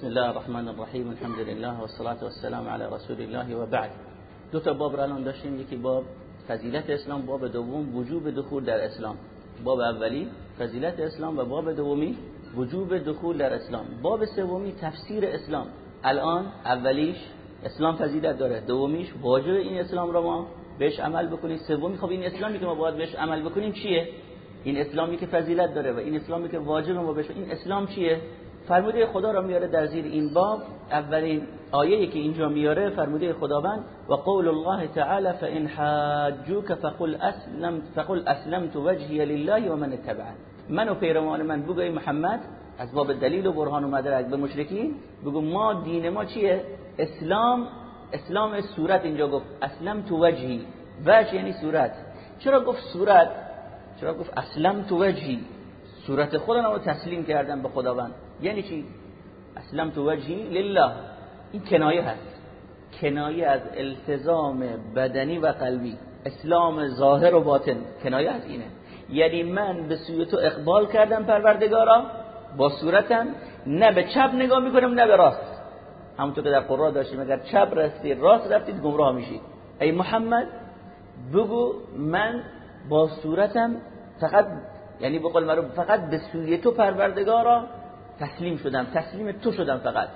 بسم الله الرحمن الرحیم الحمد لله و الصلاة والسلام علی رسول الله و بعد دو تا باب را الان داشتیم یکی باب فضیلت اسلام باب دوم وجوب دخول در اسلام باب اولی فضیلت اسلام و باب دومی وجوب دخول در اسلام باب سومی تفسیر اسلام الان اولیش اسلام فضیلت داره دومیش واجب این اسلام را ما بهش عمل بکنیم سومی خب این اسلامی که ما باید بهش عمل بکنیم چیه این اسلامی که فضیلت داره و این اسلامی که واجب ما بهش این اسلام چیه فرموده خدا را میاره در زیر این باب. اولین آیه که اینجا میاره فرموده خداوند و قول الله تعالی فان حاجوك فقل اسلم فقل اسلمت وجهي لله ومن اتبعني من و پیروان من بگوی محمد از باب دلیل و برهان و مدرک به مشرکین بگو ما دین ما چیه؟ اسلام اسلام صورت اینجا گفت اسلم تو وجهی وجه یعنی صورت. چرا گفت صورت؟ چرا گفت اسلم تو وجهی صورت خودم رو تسلیم کردم به خداوند. یعنی چی؟ اسلم تو وجهی لله. این کنایه هست. کنایه از التزام بدنی و قلبی. اسلام ظاهر و باطن. کنایه از اینه. یعنی من به سوی تو اقبال کردم پروردگارا. با صورتم. نه به چپ نگاه می‌کنم نه به راست. همونطور که در قرآن داشتیم اگر چپ رستی راست رفتید گمراه میشید ای محمد بگو من با صورتم فقط یعنی بقول مرو فقط به سوی تو پروردگارا تسلیم شدم تسلیم تو شدم فقط.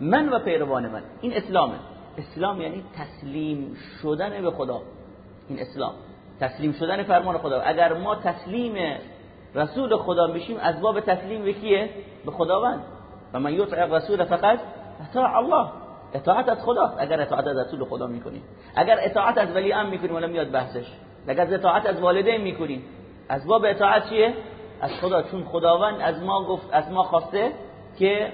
من و پیروان من. این اسلامه. اسلام یعنی تسلیم شدن به خدا. این اسلام. تسلیم شدن فرمان خدا. اگر ما تسلیم رسول خدا میشیم از باب تسلیم به کیه؟ به خداوند. و من یطع الرسول فقط اطاع الله. اطاعت از خدا. اگر اطاعت از رسول خدا می‌کنیم. اگر اطاعت از ولی امر می‌کنیم ولی میاد بحثش. اگر اطاعت از والدین می‌کنیم. از باب اطاعت چیه؟ از خدا چون خداوند از ما گفت از ما خواسته که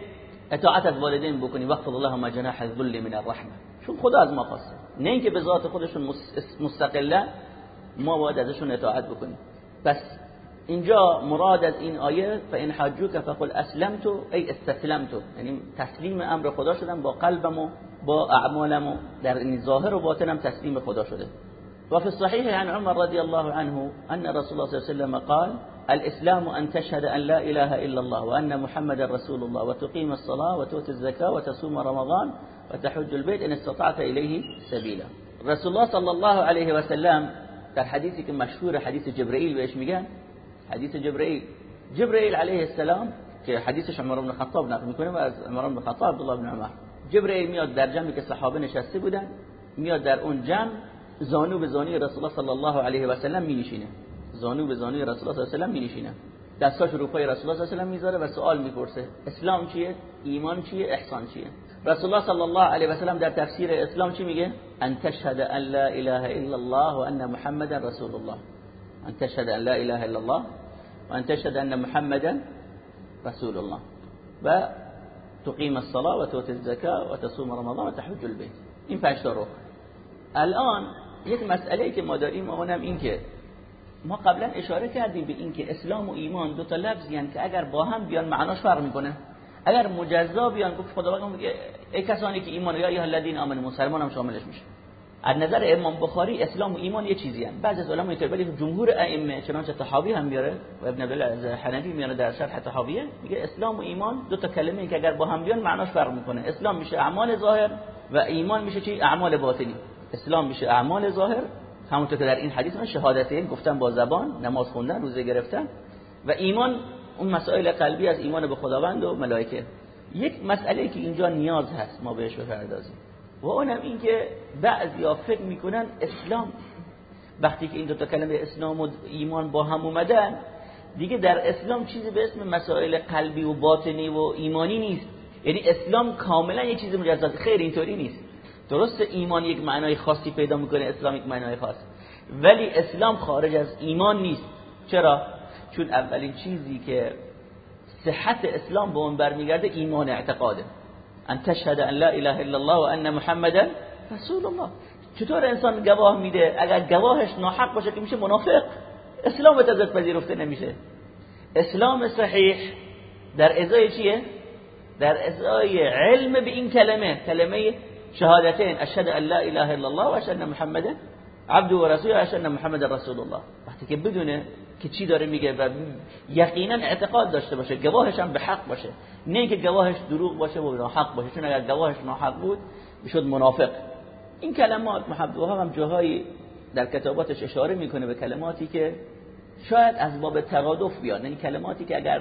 اطاعت از والدین بکنیم. وقت الله ما جناح الذل من الرحمه چون خدا از ما خواسته. نه اینکه به ذات خودشون مستقلا ما باید ازشون اطاعت بکنیم. پس اینجا مراد از این آیه فان حجوک فقل اسلمت ای استسلمت. یعنی تسلیم امر خدا شدم با قلبم و با اعمالم و در این ظاهر و باطنم تسلیم خدا شده. وفي الصحيح عن عمر رضي الله عنه أن رسول الله صلى الله عليه وسلم قال الإسلام أن تشهد أن لا إله إلا الله وأن محمد رسول الله وتقيم الصلاة وتؤتي الزكاة وتصوم رمضان وتحج البيت إن استطعت إليه سبيلا. رسول الله صلى الله عليه وسلم در حدیثی که مشهور حدیث جبرئیل بهش میگن حدیث جبرئیل جبرئیل علیه السلام حدیثش عمر بن خطاب نقل میکنه و از عمر بن خطاب عبدالله بن عمر. جبرئیل میاد در جمعی که صحابه نشسته بودن میاد در أون جمع زانو به زانوی رسول الله صلی الله علیه و سلم می نشینه زانو به زانوی رسول الله صلی الله علیه و سلم می نشینه دستاش رو پای رسول الله صلی الله علیه و سلم می‌ذاره و سوال می‌پرسه. اسلام چیه؟ ایمان چیه؟ احسان چیه؟ رسول الله صلی الله علیه و سلم در تفسیر اسلام چی میگه؟ ان تشهد ان لا اله الا الله و ان محمدا رسول الله. ان تشهد ان لا اله الا الله و ان تشهد ان محمدا رسول الله. و تقیم الصلاه و تؤتی الزکاه و تصوم رمضان و تحج البيت این پنج تا الان یک مسئله که ما داریم اونم این که ما قبلا اشاره کردیم به این که اسلام و ایمان دو تا لفظی که اگر با هم بیان معناش فرق می‌کنه. اگر مجزا بیان گفت خداوند میگه ای کسانی که ایمان یا ایها الذین آمنوا مسلمان هم شاملش میشه. از نظر امام بخاری اسلام و ایمان یه چیزی هست بعضی از علما اینطور ولی جمهور ائمه چنانچه طحاوی هم میاره و ابن عبدالله حنفی میاره در شرح طحاویه میگه اسلام و ایمان دو تا کلمه که اگر با هم بیان معناش فرق می‌کنه. اسلام میشه اعمال ظاهر و ایمان میشه چی؟ اعمال باطنی. اسلام میشه اعمال ظاهر همونطور که در این حدیث من شهادتین گفتن با زبان نماز خوندن روزه گرفتن و ایمان اون مسائل قلبی از ایمان به خداوند و ملائکه. یک مسئله که اینجا نیاز هست ما بهش بپردازیم. و اونم این که بعضیا فکر می‌کنن اسلام. وقتی که این دو تا کلمه اسلام و ایمان با هم اومدن دیگه در اسلام چیزی به اسم مسائل قلبی و باطنی و ایمانی نیست. یعنی اسلام کاملا یه چیز مجزا خیر اینطوری نیست. درست ایمان یک معنای خاصی پیدا می‌کنه اسلام یک معنای خاص. ولی اسلام خارج از ایمان نیست. چرا؟ چون اولین چیزی که صحت اسلام به اون برمیگرده ایمان اعتقاده. ان تشهد ان لا اله الا الله و ان محمدا رسول الله چطور انسان گواه میده؟ اگر گواهش ناحق باشه که میشه منافق. اسلام ازت پذیرفته نمیشه. اسلام صحیح در ازای چیه؟ در ازای علم به این کلمه. کلمه شهادتين. اشهد ان لا اله الا الله و اشهد ان محمد عبد و رسول و ان محمد رسول الله. وقتی که بدون که چی داره میگه و یقینا اعتقاد داشته باشه گواهش هم به حق باشه. نه اینکه گواهش دروغ باشه و حق باشه چون اگر گواهش ناحق بود می‌شد منافق. این کلمات محمد هم جاهایی در کتاباتش اشاره می‌کنه به کلماتی که شاید از باب ترادف بیان. یعنی کلماتی که اگر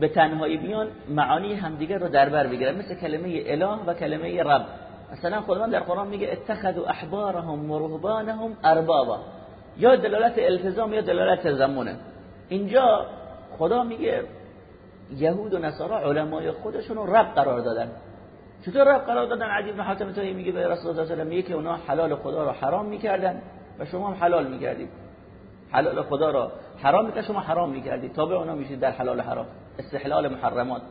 به تنهایی بیان معانی همدیگر رو در بر بگیرن. مثل کلمه اله و کلمه رب. مثلا خداوند در قرآن میگه اتخذوا احبارهم و رهبانهم اربابا. یا دلالت التزام یا دلالت تضمنه اینجا خدا میگه یهود و نصارا علمای خودشون رب قرار دادن. چطور رب قرار دادن؟ عجیب بن حاتم تایی میگه به رسول الله صلی و که اونا حلال خدا رو حرام می‌کردن و شما هم حلال می‌کردید. حلال خدا رو حرام می‌کرد شما حرام می‌کردید. تابع اونا میشید در حلال حرام. استحلال محرمات.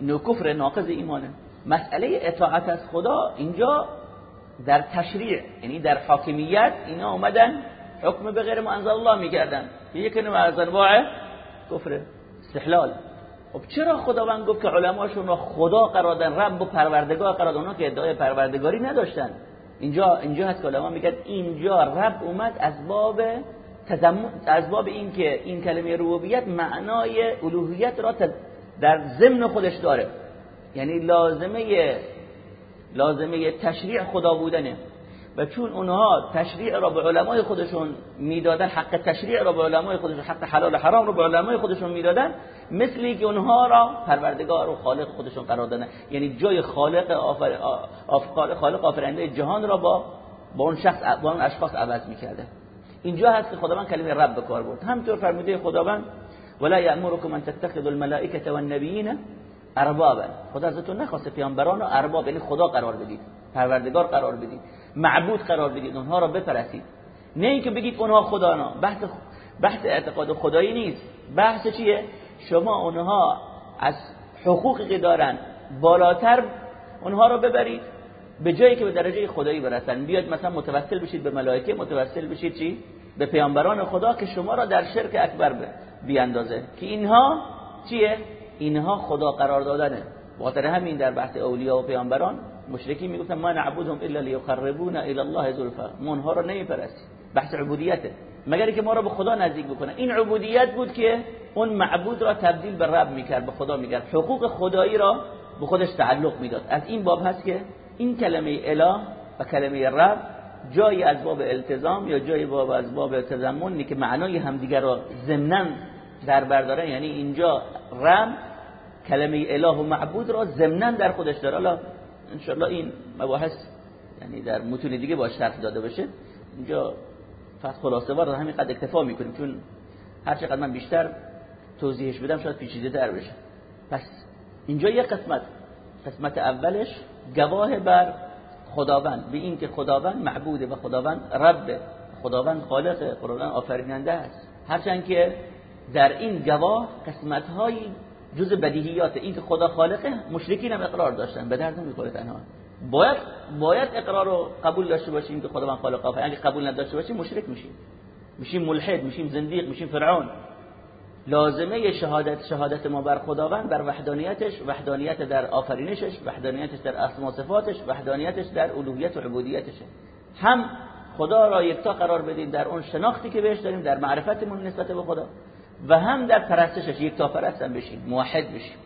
نو کفر ناقض ایمانه. مسئله اطاعت از خدا اینجا در تشریع یعنی در حاکمیت اینا اومدن حکم به غیر ما الله می‌کردن یک نوع از انواع کفر استحلال. خب چرا خداوند گفت که علماشون رو خدا قرار دادن رب و پروردگار قرار دادن که ادعای پروردگاری نداشتن. اینجا اینجا هست که علما میگن اینجا رب اومد از باب تضمن از باب این که این کلمه ربوبیت معنای الوهیت را در ضمن خودش داره. یعنی لازمه لازمه تشریع خدا بودنه. و چون اونها تشریع را به علمای خودشون می‌دادن حق تشریع را به علمای خودشون حق حلال حرام را به علمای خودشون می‌دادن مثلی که اونها را پروردگار و خالق خودشون قرار دادن. یعنی جای خالق آفر... خالق آفرینده جهان را با با اون شخص با اون اشخاص عوض می‌کرده اینجا هست که خداوند کلمه رب به کار برد. همطور فرموده خداوند ولا یامرکم ان تتخذوا الملائکه والنبیین اربابا خدا ازتون نخواسته پیامبران رو ارباب یعنی خدا قرار بدید. پروردگار قرار بدید. معبود قرار بدید. اونها را بپرستید. نه اینکه بگید اونها خدا بحث بحث اعتقاد خدایی نیست. بحث چیه؟ شما اونها از حقوقی که دارن بالاتر اونها رو ببرید. به جایی که به درجه خدایی برسن. بیاد مثلا متوسل بشید به ملائکه متوسل بشید چی؟ به پیامبران خدا که شما را در شرک اکبر بیاندازه. که اینها چیه؟ اینها خدا قرار دادنه. خاطر همین در بحث اولیاء و پیامبران مشرکی می‌گفتن ما نعبدهم الا لیقربونا الى الله زلفا. ما رو نمیپرستیم. بحث عبودیته. مگر که ما رو به خدا نزدیک بکنه این عبودیت بود که اون معبود را تبدیل به رب می‌کرد به خدا می‌کرد حقوق خدایی را به خودش تعلق می‌داد. از این باب هست که این کلمه اله و کلمه رب جایی از باب التزام یا جایی باب از باب تضمنی که معنای همدیگر را ضمنا در برداره یعنی اینجا رب کلمه اله و معبود را ضمنا در خودش داره. حالا انشالله این مباحث یعنی در متون دیگه باش شرح داده بشه اینجا فقط خلاصه وار همین قد اکتفا می‌کنیم چون هر چقدر من بیشتر توضیحش بدم شاید پیچیده در بشه. پس اینجا یه قسمت. قسمت اولش گواه بر خداوند. به این که خداوند معبوده و خداوند رب خداوند خالق خداوند آفریننده است. هرچند که در این گواه قسمت جز بدیهیات این که خدا خالقه مشرکین هم اقرار داشتن به درد نمی‌خوره تنها. باید باید اقرار رو قبول داشته باشیم که خدا من خالق اگه قبول نداشته باشیم مشرک میشیم. میشیم ملحد میشیم زندیق میشیم فرعون. لازمه شهادت شهادت ما بر خداوند بر وحدانیتش وحدانیت در آفرینشش وحدانیتش در اسما و صفاتش وحدانیتش در الوهیت و عبودیتش. هم خدا را یکتا قرار بدیم در اون شناختی که بهش داریم در معرفتمون نسبت به خدا. و هم در پرستشش یک تا پرستن بشیم موحد بشیم.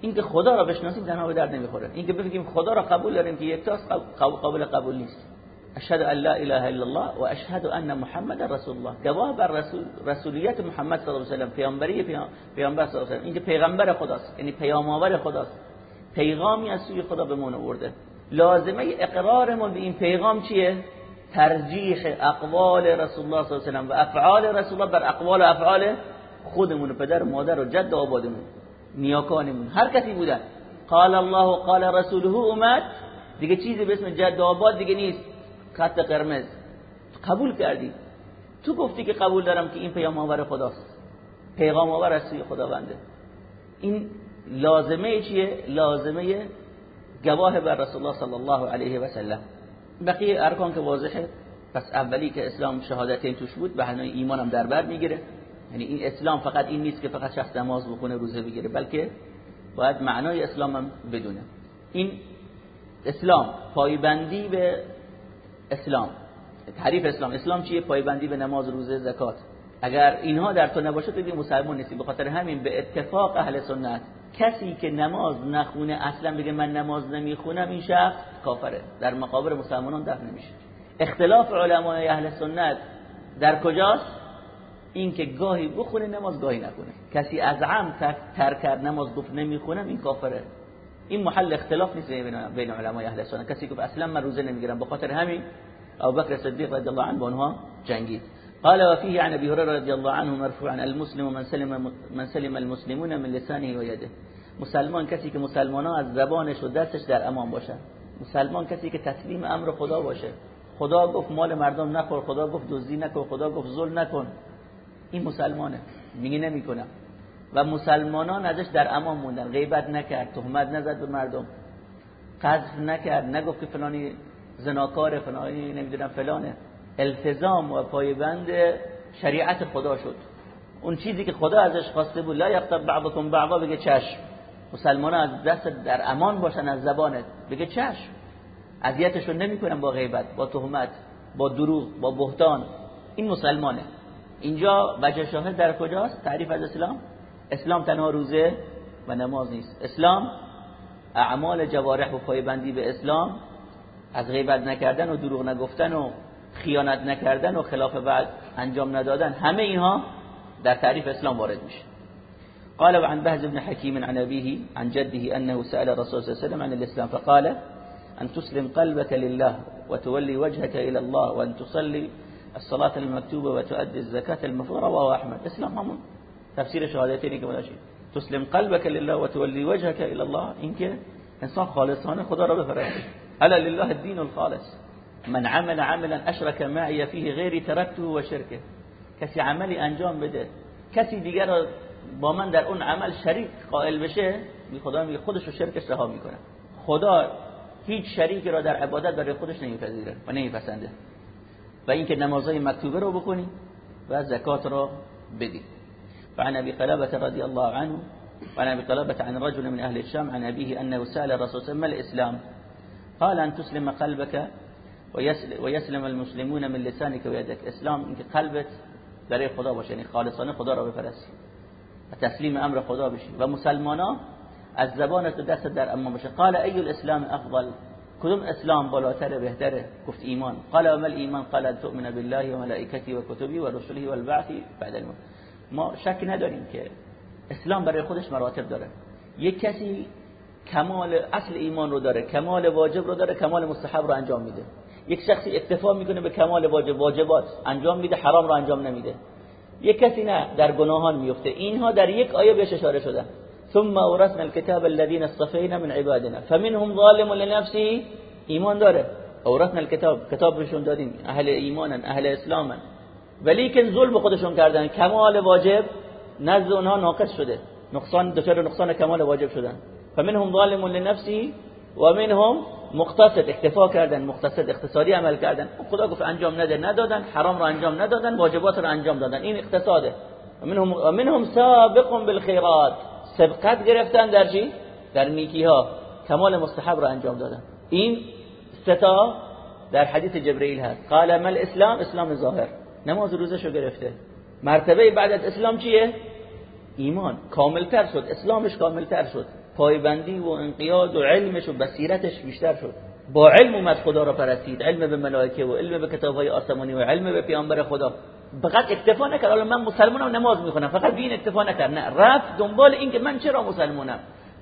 اینکه خدا را بشناسیم تنها به درد نمی‌خوره. اینکه بگیم خدا را قبول داریم که یک تاست قابل قبول نیست. اشهد ان لا اله الا الله و اشهد ان محمد رسول الله. گواه بر رسول رسولیت محمد صلی الله علیه و سلم پیامبری پیامبر صلی الله علیه و اینکه پیغمبر خداست یعنی پیام آور خداست. پیغامی از سوی خدا به ما آورده. لازمه اقرارمون به این پیغام چیه؟ ترجیح اقوال رسول الله صلی الله علیه و سلم و افعال رسول الله بر اقوال و افعال خودمون پدر و مادر و جد و آبادمون نیاکانمون. هر کسی بودن قال الله و قال رسوله اومد. دیگه چیزی به اسم جد و آباد دیگه نیست. خط قرمز. قبول کردی. تو گفتی که قبول دارم که این پیام آور خداست. پیغام آور از سوی خداونده. این لازمه چیه؟ لازمه گواه بر رسول الله صلی الله علیه و سلم. بقیه ارکان که واضحه. پس اولی که اسلام شهادتین توش بود به ایمان هم در بر می‌گیره. یعنی این اسلام فقط این نیست که فقط شخص نماز بخونه روزه بگیره بلکه باید معنای اسلام هم بدونه. این اسلام پایبندی به اسلام. تعریف اسلام. اسلام چیه؟ پایبندی به نماز روزه زکات. اگر اینها در تو نباشه تو مسلمان نیستی. به خاطر همین به اتفاق اهل سنت کسی که نماز نخونه اصلا بگه من نماز نمی‌خونم این شخص کافره. در مقابر مسلمانان دفن نمیشه. اختلاف علمای اهل سنت در کجاست؟ این که گاهی بخونه نماز گاهی نکنه کسی از عم ترک کرد نماز گفت نمی‌خونم این کافره. این محل اختلاف نیست بین علمای اهل سنت. کسی که اصلا من روزه نمی‌گیرم به خاطر همین ابو صدیق رضی الله عنه با جنگید. قال وفيه عن ابي هريره رضي الله عنه مرفوعا المسلم من سلم من سلم المسلمون من لسانه و یده. مسلمان کسی که مسلمانان از زبانش و دستش در امان باشه. مسلمان کسی که تسلیم امر خدا باشه. خدا گفت مال مردم نخور خدا گفت دزدی نکن خدا گفت ظلم نکن. این مسلمانه. میگه نمی‌کنم. و مسلمانان ازش در امان موندن. غیبت نکرد تهمت نزد به مردم. قذف نکرد. نگفت که فلانی زناکار فلانی نمی‌دونم فلانه. التزام و پایبند شریعت خدا شد. اون چیزی که خدا ازش خواسته بود لا یقتب بعضکم بعضا بگه چشم. مسلمان از دست در امان باشن از زبانت. بگه چشم. اذیتشون نمی‌کنن با غیبت با تهمت با دروغ با بهتان. این مسلمانه. اینجا وجه شاهد در کجاست؟ تعریف از اسلام؟ اسلام تنها روزه و نماز نیست. اسلام اعمال جوارح و پایبندی به اسلام از غیبت نکردن و دروغ نگفتن و خیانت نکردن و خلاف بعد انجام ندادن همه اینها در تعریف اسلام وارد میشه. قال وعن بهز بن حكيم عن أبيه عن جده أنه سأل الرسول صلى الله عليه وسلم عن الإسلام فقال أن تسلم قلبك لله وتولي وجهك إلى الله وأن تصلي الصلاة المكتوبة وتؤدي الزكاة المفروضة وهو أحمد. اسلام همون تفسير شهادتين كما شيء. تسلم قلبك لله وتولي وجهك إلى الله. إنك إنسان خالصان خدا را بفرسته ألا لله الدين الخالص. من عمل عملا اشرك معي فيه غيري تركته و شرکه کسی عملی انجام بده. کسی دیگر با من در اون عمل شریک قائل بشه می خدا میگه خودش رو شرکش رها می‌کنه. خدا هیچ شریکی را در عبادت برای خودش نمیپذیره و نمیپسنده. و اینکه نمازهای مکتوبه رو بکنی و زکات رو بدی. فعن ابي قلابه رضي الله عنه وعن ابي قلابه عن رجل من اهل الشام عن ابيه انه سال الرسول صلى الله عليه وسلم الاسلام قال ان تسلم قلبك ويسلم المسلمون من لسانك و یدک. اسلام اینکه قلبت برای خدا باشه یعنی خالصانه خدا را بپرستی و تسلیم امر خدا بشی. و مسلمانا از زبانت و دست در امان باشه. قال ای الاسلام افضل؟ کدوم اسلام بالاتره بهتره گفت ایمان. قال مل ایمان قال تؤمن بالله و ملائکته و کتبی و رسله و البعث بعد الموت. ما شک نداریم که اسلام برای خودش مراتب داره. یک کسی کمال اصل ایمان رو داره کمال واجب رو داره کمال مستحب رو انجام میده. یک شخصی اکتفا می‌کنه به کمال واجب واجبات انجام میده حرام رو انجام نمیده. یک کسی نه در گناهان میفته اینها در یک آیه بهش اشاره شده. ثم اورثنا الكتاب الذين اصطفينا من عبادنا. فمنهم ظالم لنفسه ایمان داره. اورثنا الكتاب. کتاب بهشون دادیم. اهل ایمانن اهل اسلامن. ولیکن ظلم خودشون کردن. کمال واجب. نزد اونها ناقص شده. نقصان دچار نقصان کمال واجب شدن. فمنهم ظالم لنفسه ومنهم مقتصد. اکتفا کردن مقتصد اقتصادی عمل کردن. خدا گفت انجام نده. ندادن حرام را انجام ندادن واجبات را انجام دادن. این اقتصاده. منهم منهم سابق بالخيرات سبقت گرفتن در چی؟ در نیکی ها کمال مستحب را انجام دادن. این ستا در حدیث جبرئیل هست. قال ما الاسلام؟ اسلام ظاهر. نماز رو گرفته. مرتبه بعد از اسلام چیه؟ ایمان. کاملتر شد. اسلامش کاملتر شد. پایبندی و انقیاد و علمش و بصیرتش بیشتر شد. با علم اومد خدا را پرستید. علم به ملائکه و علم به کتابهای آسمانی و علم به پیامبر خدا. فقط اکتفا نکرد. حالا من مسلمانم نماز می‌خونم. فقط بین اکتفا نکرد. نه. رفت دنبال این که من چرا مسلمانم؟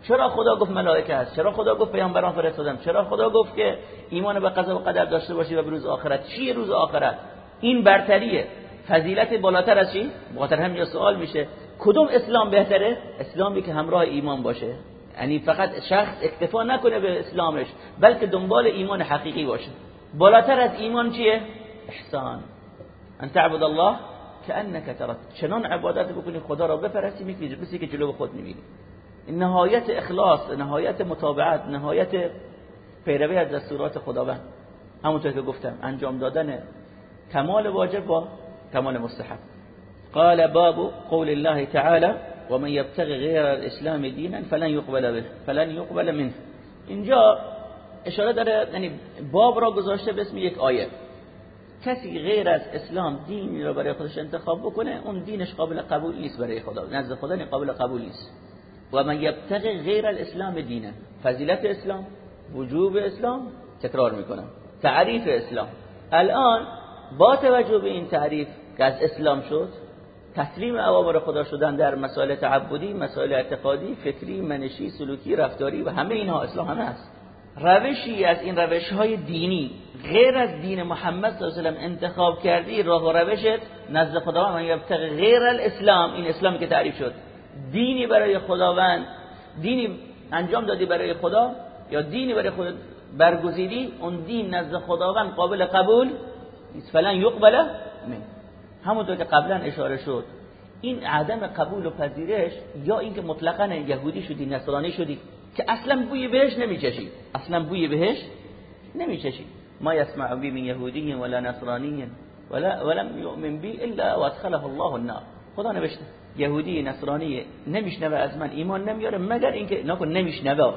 چرا خدا گفت ملائکه هست؟ چرا خدا گفت پیامبران فرستادم؟ چرا خدا گفت که ایمان به قضا و قدر داشته باشی و به روز آخرت؟ چیه روز آخرت؟ این برتریه. فضیلت بالاتر از چی؟ بخاطر همین سوال میشه. کدوم اسلام بهتره؟ اسلامی که همراه ایمان باشه. یعنی فقط شخص اکتفا نکنه به اسلامش بلکه دنبال ایمان حقیقی باشه. بالاتر از ایمان چیه؟ احسان. ان تعبد الله كانك ترى چنان عبادت بکنی خدا را می‌کنی مثل که جلو خود می‌بینی نهایت اخلاص نهایت متابعت نهایت پیروی از دستورات خداوند. همونطور که گفتم انجام دادن کمال واجب با کمال مستحب. قال باب قول الله تعالى ومن يبتغي غير الاسلام دینا فلن يقبل به فلن يقبل منه. اینجا اشاره داره یعنی باب را گذاشته به اسم یک آیه. کسی غیر از اسلام دینی رو برای خودش انتخاب بکنه اون دینش قابل قبول نیست برای خدا. نزد خدا قابل قبول نیست. و من یبتغی غیر الاسلام دینه فضیلت اسلام وجوب اسلام تکرار می‌کنم. تعریف اسلام. الان با توجه به این تعریف که از اسلام شد تسلیم اوامر خدا شدن در مسائل تعبدی مسائل اعتقادی فکری منشی سلوکی رفتاری و همه اینها اسلام همه هست. روشی از این روش های دینی. غیر از دین محمد صلی الله علیه و انتخاب کردی راه و روشت نزد خداوند یبتغی غیر الاسلام. این اسلام که تعریف شد. دینی برای خداوند دینی انجام دادی برای خدا یا دینی برای خود برگزیدی اون دین نزد خداوند قابل قبول فلان یقبله من همونطور که قبلا اشاره شد. این عدم قبول و پذیرش یا اینکه مطلقا یهودی شدی نصرانی شدی که اصلا بوی بهش نمیچشی اصلا بوی بهش نمیچشی ما يسمع بی من یهودی ولا نصرانی ولا ولم يؤمن بی الا وادخله الله النار. خدا نوشته. یهودی نصرانی نمیشنوه از من. ایمان نمیاره مگر اینکه نکن نمیشنوه.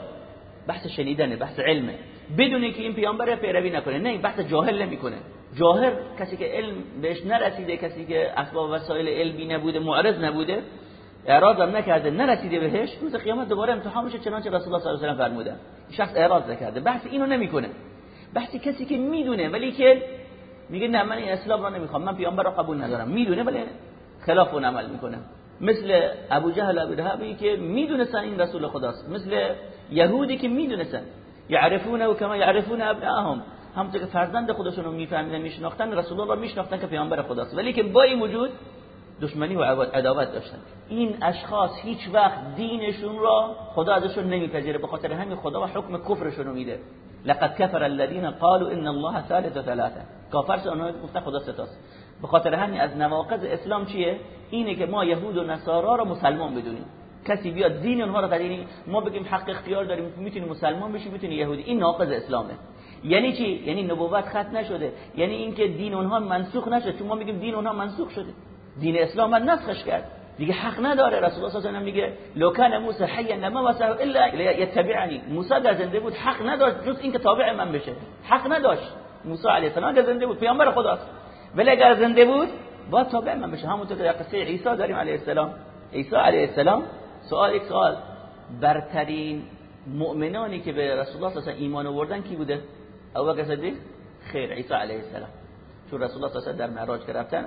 بحث شنیدنه بحث علمه. بدون اینکه این پیامبر پیروی نکنه. نه بحث جاهل نمی‌کنه. جاهل کسی که علم بهش نرسیده کسی که اسباب وسایل علمی نبوده معرض نبوده اعراض هم نکرده نرسیده بهش روز قیامت دوباره امتحان میشه چنانچه رسول الله صلی الله علیه و سلم فرمودن. شخص اعراض نکرده بحث اینو نمی‌کنه. بحث کسی که می‌دونه ولی که میگه نه من این اسلام رو نمی‌خوام من پیامبر رو قبول ندارم. می‌دونه ولی خلاف اون عمل می‌کنه. مثل ابو جهل ابو لهبی که می‌دونستن این رسول خداست. مثل یهودی که می‌دونستن. یعرفونه کما یعرفون ابناهم. همونطور که فرزند خودشون رو میفهمیدن میشناختن رسول الله میشناختن که پیامبر خداست. ولی که با این وجود دشمنی و عداوت داشتن. این اشخاص هیچ وقت دینشون را خدا ازشون نمیپذیره. به خاطر همین خدا و حکم کفرشون رو میده. لقد كفر الذين قالوا ان الله ثالث ثلاثه. کافر اونها گفتن خدا ستاست به خاطر همین از نواقض اسلام چیه؟ اینه که ما یهود و نصارا رو مسلمان بدونیم. کسی بیاد دین اونها رو قدیمی ما بگیم حق اختیار داریم می‌تونی مسلمان بشی می‌تونی یهودی. این ناقض اسلامه. یعنی چی؟ یعنی نبوت ختم نشده. یعنی اینکه دین اونها منسوخ نشده. چون ما میگیم دین اونها منسوخ شده. دین اسلام من نسخش کرد. دیگه حق نداره. رسول الله صلی الله علیه و میگه لو کان موسی حیا لما وسع الا یتبعنی. موسی اگر زنده بود. حق نداشت جز اینکه تابع من بشه. حق نداشت. موسی علیه السلام اگر زنده بود. پیامبر خداست. ولی اگر زنده بود با تابع من بشه. همونطور که قصه عیسی داریم علیه السلام. عیسی علیه السلام سوال یک سوال برترین مؤمنانی که به رسول الله صلی ایمان آوردن کی بوده؟ ابوبکر صدیق؟ خیر عیسی علیه السلام. چون رسول الله صلی در معراج که رفتن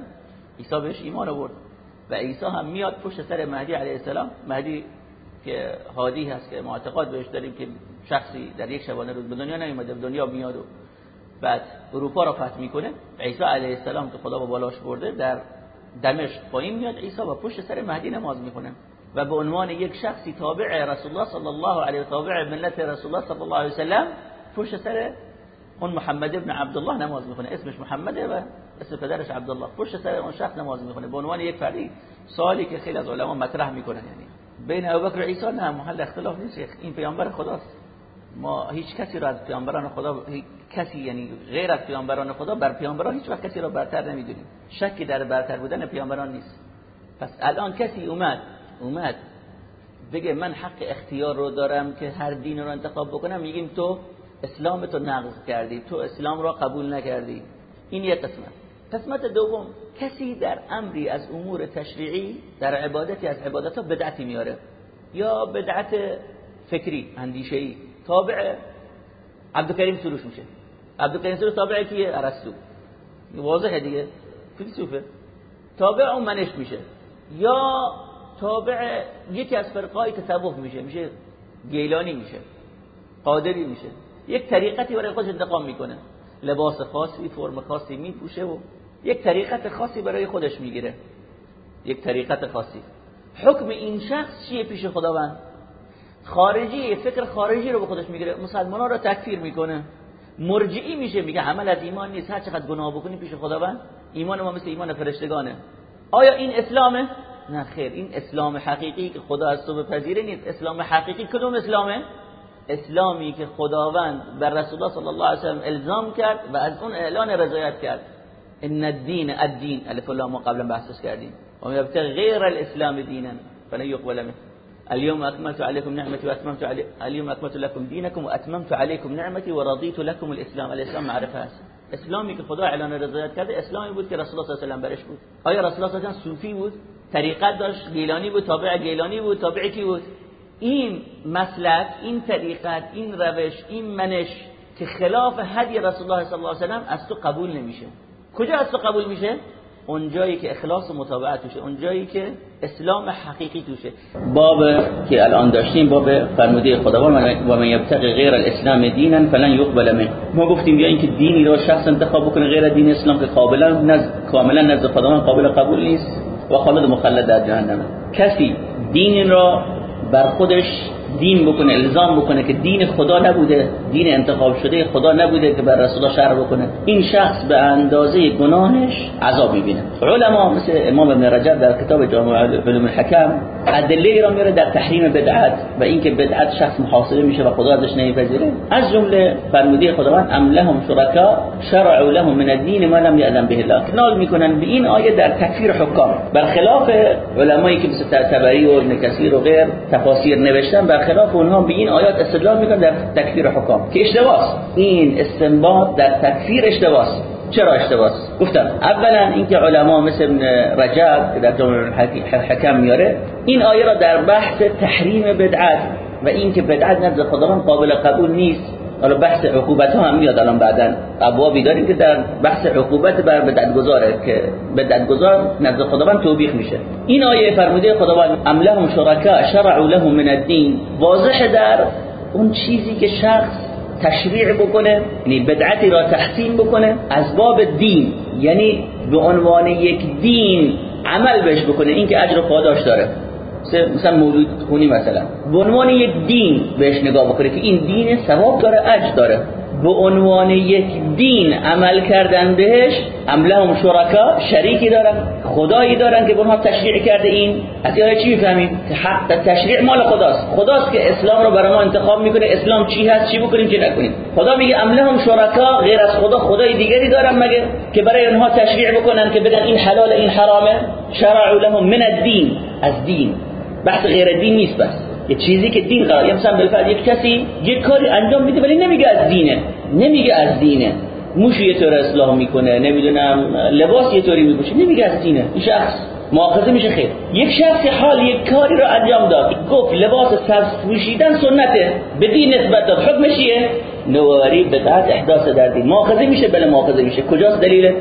عیسی بهش ایمان آورد و عیسی هم میاد پشت سر مهدی علیه السلام. مهدی که هادی هست که معتقد بهش داریم که شخصی در یک شبانه روز به دنیا نیومده به دنیا میاد و بعد اروپا را فتح می‌کنه. عیسی علیه السلام که خدا با بالاش برده در دمشق پایین میاد عیسی و پشت سر مهدی نماز می‌کنه و به عنوان یک شخصی تابع رسول الله صلی الله علیه و تابع ملت رسول الله صلی الله علیه و سلم پشت سر اون محمد ابن عبدالله نماز می‌خونه. اسمش محمده و اسم پدرش عبدالله. پشت سر اون شخص نماز می‌خونه. به عنوان یک فردی سوالی که خیلی از علما مطرح می‌کنن یعنی. بین ابوبکر و عیسی نه محل اختلاف نیست. این پیامبر خداست. ما هیچ کسی را از پیامبران خدا کسی یعنی غیر از پیامبران خدا بر پیامبران هیچ وقت کسی را برتر نمی‌دونیم. شکی در برتر بودن پیامبران نیست. پس الان کسی اومد اومد بگه من حق اختیار رو دارم که هر دین رو انتخاب بکنم میگیم تو اسلام تو نقض کردی تو اسلام را قبول نکردی. این یک قسمت. قسمت دوم کسی در امری از امور تشریعی در عبادتی از عبادت ها بدعتی میاره. یا بدعت فکری اندیشه‌ای. تابع عبدالکریم سروش میشه. عبدالکریم سروش تابع کیه؟ ارسطو. واضحه دیگه. فیلسوفه. تابع اون منش میشه. یا تابع یکی از فرقای تصوف میشه. میشه گیلانی میشه. قادری میشه. یک طریقتی برای خودش انتقام می‌کنه. لباس خاصی فرم خاصی میپوشه و یک طریقت خاصی برای خودش می‌گیره. یک طریقت خاصی. حکم این شخص چیه پیش خداوند؟ خارجی فکر خارجی رو به خودش می‌گیره. مسلمانان رو تکفیر می‌کنه. مرجعی میشه میگه عمل از ایمان نیست. هر چقدر گناه بکنی پیش خداوند ایمان ما مثل ایمان فرشتگانه. آیا این اسلامه؟ نه خیر این اسلام حقیقی که خدا از تو بپذیره نیست. اسلام حقیقی کدوم اسلامه؟ اسلامی که خداوند بر رسول الله صلی الله علیه و سلم الزام کرد و از اون اعلان رضایت کرد. ان الدین الدین الف ما قبلا بحثش کردیم. و یبتغی غیر الاسلام دینا فلن يقبل منه. اليوم اكملت عليكم نعمتي واتممت علي... اليوم اكملت لكم دينكم واتممت عليكم نعمتي ورضيت لكم الاسلام. الاسلام معرفه هست اسلامی که خدا اعلان رضایت کرده اسلامی بود که رسول الله صلی الله علیه و برش بود. آیا رسول الله صلی الله علیه و صوفی بود؟ طریقت داشت؟ گیلانی بود؟ تابع گیلانی بود؟ تابع کی بود؟ این مسلک این طریقت این روش این منش که خلاف هدی رسول الله صلی الله علیه و از تو قبول نمیشه. کجا از تو قبول میشه؟ اونجایی که اخلاص و متابعت توشه اونجایی که اسلام حقیقی توشه. باب که الان داشتیم باب فرموده خداوند و من یبتغی غیر الاسلام دینا فلن یقبل منه. ما گفتیم یا اینکه دینی را شخص انتخاب بکنه غیر دین اسلام که قابلا نزد کاملا نزد خداوند قابل قبول نیست. و خالد مخلد در جهنم. کسی دین را بر خودش دین بکنه الزام بکنه که دین خدا نبوده دین انتخاب شده خدا نبوده که بر رسول شرع بکنه. این شخص به اندازه گناهش عذاب می‌بینه. علما مثل امام ابن رجب در کتاب جامع علوم الحکم ادله را میاره در تحریم بدعت و اینکه بدعت شخص محاسبه میشه و خدا ازش نمیپذیره. از جمله فرموده خداوند ام لهم شرکا شرعوا لهم من الدین ما لم یأذن به الله. کنال می‌کنن به این آیه در تکفیر حکام. برخلاف علمایی که مثل تبری و ابن کثیر و غیر تفاسیر نوشتن برخلاف اونها به این آیات استدلال می‌کنن در تکفیر حکام که اشتباس. این استنباط در تکفیر اشتباس. چرا اشتباس؟ گفتم اولا اینکه علما مثل ابن رجب در جامع حکم میاره این آیه را در بحث تحریم بدعت و اینکه بدعت نزد خداوند قابل قبول نیست. حالا بحث عقوبت ها هم میاد الان بعدا ابوابی داریم که در بحث عقوبت بر بدعت گذاره که بدعت گذار نزد خداوند توبیخ میشه این آیه فرموده خداوند ام لهم شرکا شرعوا لهم من الدین واضح در اون چیزی که شخص تشریع بکنه یعنی بدعتی را تحسین بکنه از باب دین یعنی به عنوان یک دین عمل بهش بکنه این که اجر و پاداش داره مثلا مولود خونی مثلا به عنوان یک دین بهش نگاه بکنه که این دین ثواب داره اجر داره. به عنوان یک دین عمل کردن بهش هم شرکا شریکی دارن خدایی دارن که ما تشریع کرده این. از چی می‌فهمیم؟ حق تشریع مال خداست. خداست که اسلام رو برای ما انتخاب می‌کنه. اسلام چی هست؟ چی بکنیم؟ چی نکنیم؟ خدا میگه هم شرکا غیر از خدا خدای دیگری دارن مگه؟ که برای اونها تشریع بکنن که بگن این حلال این حرامه. شرعوا لهم من الدین. از دین. بحث غیر دین نیست بس. یه چیزی که دین قرار یا مثلا بالفرض یک کسی یک کاری انجام میده ولی نمیگه از دینه. نمیگه از دینه. موش یه طور اصلاح می‌کنه نمی‌دونم لباس یه طوری میپوشه. نمیگه از دینه. این شخص مؤاخذه میشه خیر. یک شخص حال یک کاری رو انجام داد. گفت لباس سبز پوشیدن سنته. به دین نسبت داد. حکمش چیه؟ نواری بدعت احداث در دین. مؤاخذه میشه بله مؤاخذه میشه. کجاست دلیل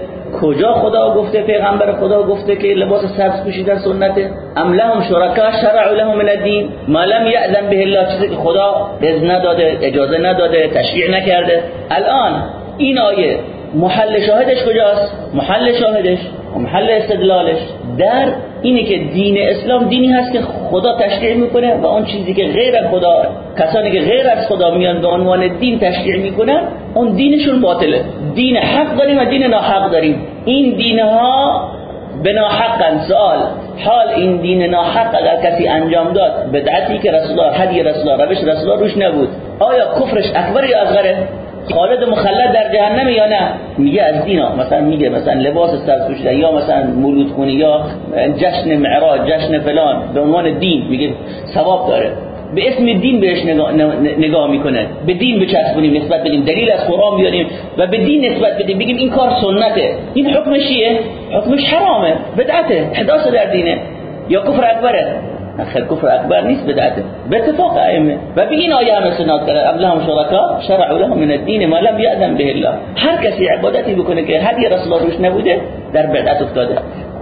کجا خدا گفته پیغمبر خدا گفته که لباس سبز پوشیدن سنته ام لهم شرکا شرعوا لهم من الدین. ما لم یأذن به الله. چیزی که خدا اذن نداده اجازه نداده تشریع نکرده. الان این آیه محل شاهدش کجاست؟ محل شاهدش و محل استدلالش. در اینه که دین اسلام دینی هست که خدا تشریع می‌کنه و اون چیزی که غیر خدا کسانی که غیر از خدا میان به عنوان دین تشریع می‌کنن اون دینشون باطله. دین حق داریم و دین ناحق داریم. این دین ها به ناحق سوال حال این دین ناحق اگر کسی انجام داد بدعتی که رسول الله هدی رسول الله روش رسول الله روش نبود آیا کفرش اکبر یا اصغره؟ خالد مخلد در جهنم یا نه؟ میگه از دینا مثلا میگه مثلا لباس سر یا مثلا مولود خونی یا جشن معراج جشن فلان به عنوان دین. میگه ثواب داره. به اسم دین بهش نگاه, می‌کنه. به دین بچسبونیم نسبت بدیم. دلیل از قرآن بیاریم و به دین نسبت بدیم. بگیم این کار سنته. این حکمش چیه؟ حکمش حرامه بدعته. حداث در دینه. یا کفر اکبره. خیر کفر اکبر نیست بدعته به اتفاق ائمه. و به این آیه هم استناد کرده ابلهم شرکا شرعوا لهم من الدین ما لم یأذن به الله. هر کسی عبادتی بکنه که هدی رسول روش نبوده در بدعت افتاده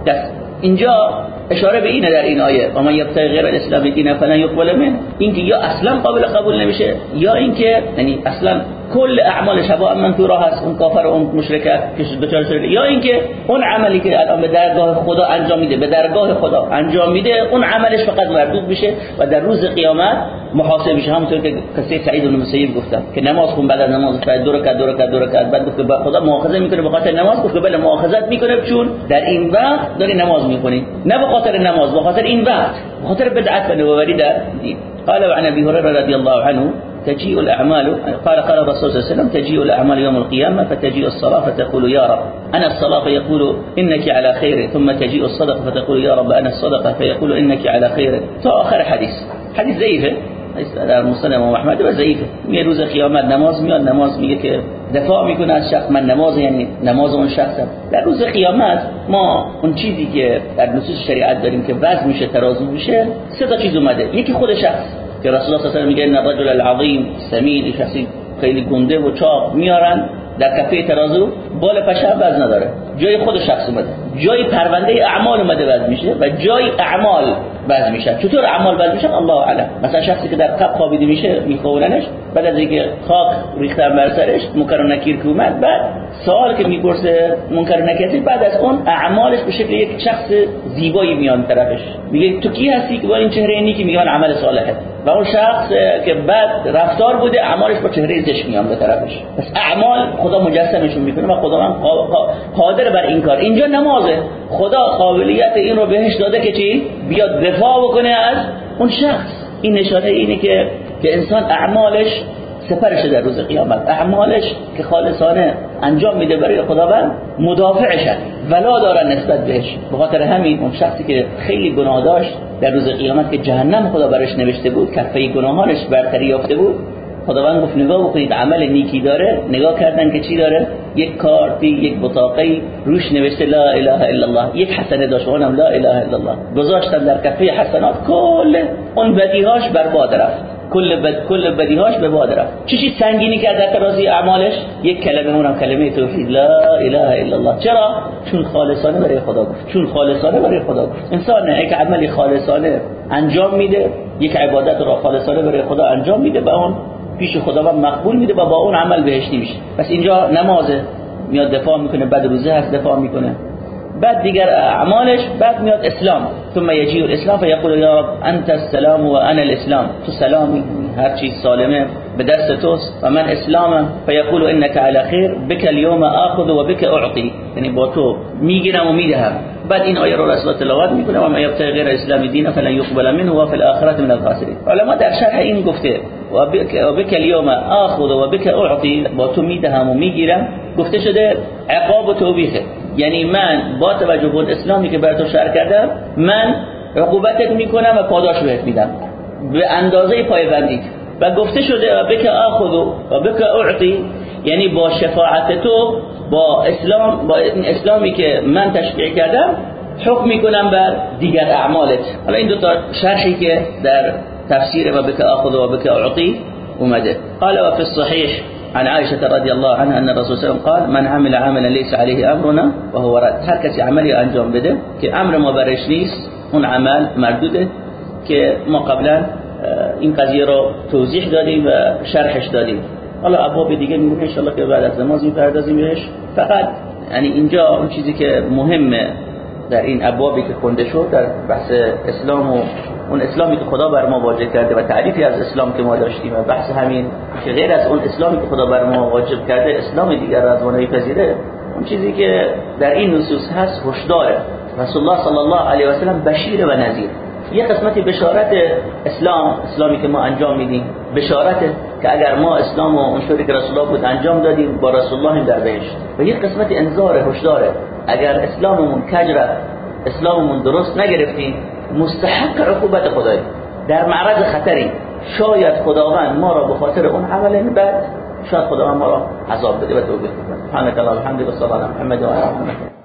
دست اینجا اشاره به اینه در این آیه. و من یبتغی غیر الاسلام دین فلن یقبل منه. اینکه یا اصلا قابل قبول نمیشه یا اینکه یعنی اصلا کل اعمال شبا منثورا هست اون کافر اون مشرک که دچار یا اینکه اون عملی که الان به درگاه خدا انجام میده به درگاه خدا انجام میده اون عملش فقط مردود میشه و در روز قیامت محاسب میشه. همونطور که قصه سعید بن مسیب گفتم که نماز خون بعد از نماز فرض دو رکعت دو رکعت دو رکعت. بعد گفت خدا مؤاخذه می‌کنه به خاطر نماز. گفت بله مؤاخذت می‌کنه چون در این وقت داری نماز می‌کنی نه به خاطر نماز به خاطر این وقت. به خاطر بدعت و نوآوری در دین. قال وعن ابي هريره رضي الله عنه تجيء الأعمال قال قال الرسول صلى الله عليه وسلم تجيء الأعمال يوم القيامة فتجيء الصلاة فتقول يا رب. أنا الصلاة فيقول إنك على خير ثم تجيء الصدقة فتقول يا رب. أنا الصدقة فيقول إنك على خير آخر حديث حديث ضعیفه. در مسلم و احمد و ضعیفه. میگه روز قیامت نماز میاد نماز میگه که دفاع می‌کنه از شخص من نماز یعنی نماز اون شخصم. در روز قیامت ما اون چیزی که در نصوص شریعت داریم که وزن میشه ترازو میشه سه تا چیز اومده. یکی خود شخص که رسول الله صلی الله علیه و میگه ان الرجل العظیم سمین شخصی خیلی گنده و چاق میارن در کفه ترازو بال پشه وزن نداره. جای خود شخص اومده. جای پرونده اعمال اومده وزن میشه و جای اعمال وزن میشه چطور اعمال وزن میشن؟ الله اعلم. مثلا شخصی که در قبر خوابیده میشه میخورنش بعد از اینکه خاک ریختن بر سرش منکر نکیر که اومد بعد سوال که می‌پرسه منکر نکیر بعد از اون اعمالش به شکل یک شخص زیبایی میان طرفش. میگه تو کی هستی که با این چهره نیکی؟ میگن عمل صالحه و اون شخص که بعد رفتار بوده اعمالش با چهره زشت میان به طرفش. پس اعمال خدا مجسمشون می‌کنه و خدا من قادر بر این کار. اینجا نمازه. خدا قابلیت این رو بهش داده که چی؟ بیاد دفاع بکنه از اون شخص. این نشانه اینه که که انسان اعمالش سپرش در روز قیامت. اعمالش که خالصانه انجام میده برای خداوند مدافعشن ولا دارن نسبت بهش. به خاطر همین اون شخصی که خیلی گناه داشت در روز قیامت که جهنم خدا برش نوشته بود کفه گناهانش برتری یافته بود خداوند گفت نگاه بکنید عمل نیکی داره نگاه کردن که چی داره؟ یک کارتی یک بطاقه روش نوشته لا اله الا الله. یک حسنه داشت اونم لا اله الا الله. گذاشتن در کفه حسنات کل اون بدیهاش برباد رفت. کل بد کل بدیهاش به باد رفت. چه چیز سنگینی کرد در ترازی اعمالش؟ یک کلمه اونم کلمه توحید. لا اله الا الله. چرا؟ چون خالصانه برای خدا گفت. چون خالصانه برای خدا گفت. انسان یک عملی خالصانه انجام میده یک عبادت رو خالصانه برای خدا انجام میده به اون پیش خداوند مقبول میده و با اون عمل بهشتی میشه. پس اینجا نمازه میاد دفاع می‌کنه بعد روزه هست دفاع می‌کنه. بعد دیگر اعمالش بعد میاد اسلام. ثم یجی الاسلام فیقول یا انت السلام و انا الاسلام. تو سلامی هر چیز سالمه به دست توست. و من اسلامم فیقول انك على خیر بك اليوم اخذ و بك اعطي یعنی با تو می‌گیرم و می‌دهم. بعد این آیه رو رسول تلاوت می‌کنه و من یبتغی غیر اسلام دین فلن يقبل منه و فی الاخره من الخاسرین. علما در شرح این گفته و بك اليوم اخذ و بك اعطي با تو می‌دهم و می‌گیرم. گفته شده عقاب و توبیخه. یعنی من با توجه به اسلامی که بر تو شرح کردم من عقوبتت می‌کنم و پاداش بهت میدم. به اندازه پایبندی. و گفته شده و بک آخذ و بک اعطی. یعنی با شفاعت تو با اسلام با اسلامی که من تشریع کردم حکم می‌کنم بر دیگر اعمالت. حالا این دو تا شرحی که در تفسیر و بک آخذ و بک اعطی اومده قال و فی الصحیح عن عائشة رضي الله عنها أن الرسول صلى الله عليه وسلم قال من عمل عملا ليس عليه أمرنا وهو رد. هر کسی عملی انجام بده؟ که امر ما برش نیست اون عمل مردوده که ما قبلا این قضیه رو توضیح دادیم و شرحش دادیم حالا ابواب دیگه میمونه ان که بعد از نماز می‌پردازیم بهش. فقط یعنی اینجا اون چیزی که مهمه در این ابوابی که خونده شد در بحث اسلام و اون اسلامی که خدا بر ما واجب کرده و تعریفی از اسلام که ما داشتیم و بحث همین که غیر از اون اسلامی که خدا بر ما واجب کرده اسلام دیگر از ما پذیره اون چیزی که در این نصوص هست هشداره رسول الله صلی الله علیه و سلم بشیر و نذیر. یه قسمت بشارت اسلام اسلامی که ما انجام میدیم. بشارت که اگر ما اسلام و اونطوری که رسول الله بود انجام دادیم با رسول الله در بهشت. و یه قسمت انذار هشداره. اگر اسلاممون کج اسلاممون درست نگرفتیم مستحق عقوبت خدای. در معرض خطری شاید خداوند ما را به خاطر اون عمل بعد شاید خداوند ما را عذاب بده و توبه کنه سبحانك اللهم وبحمدك وصلى الله محمد وعلى اله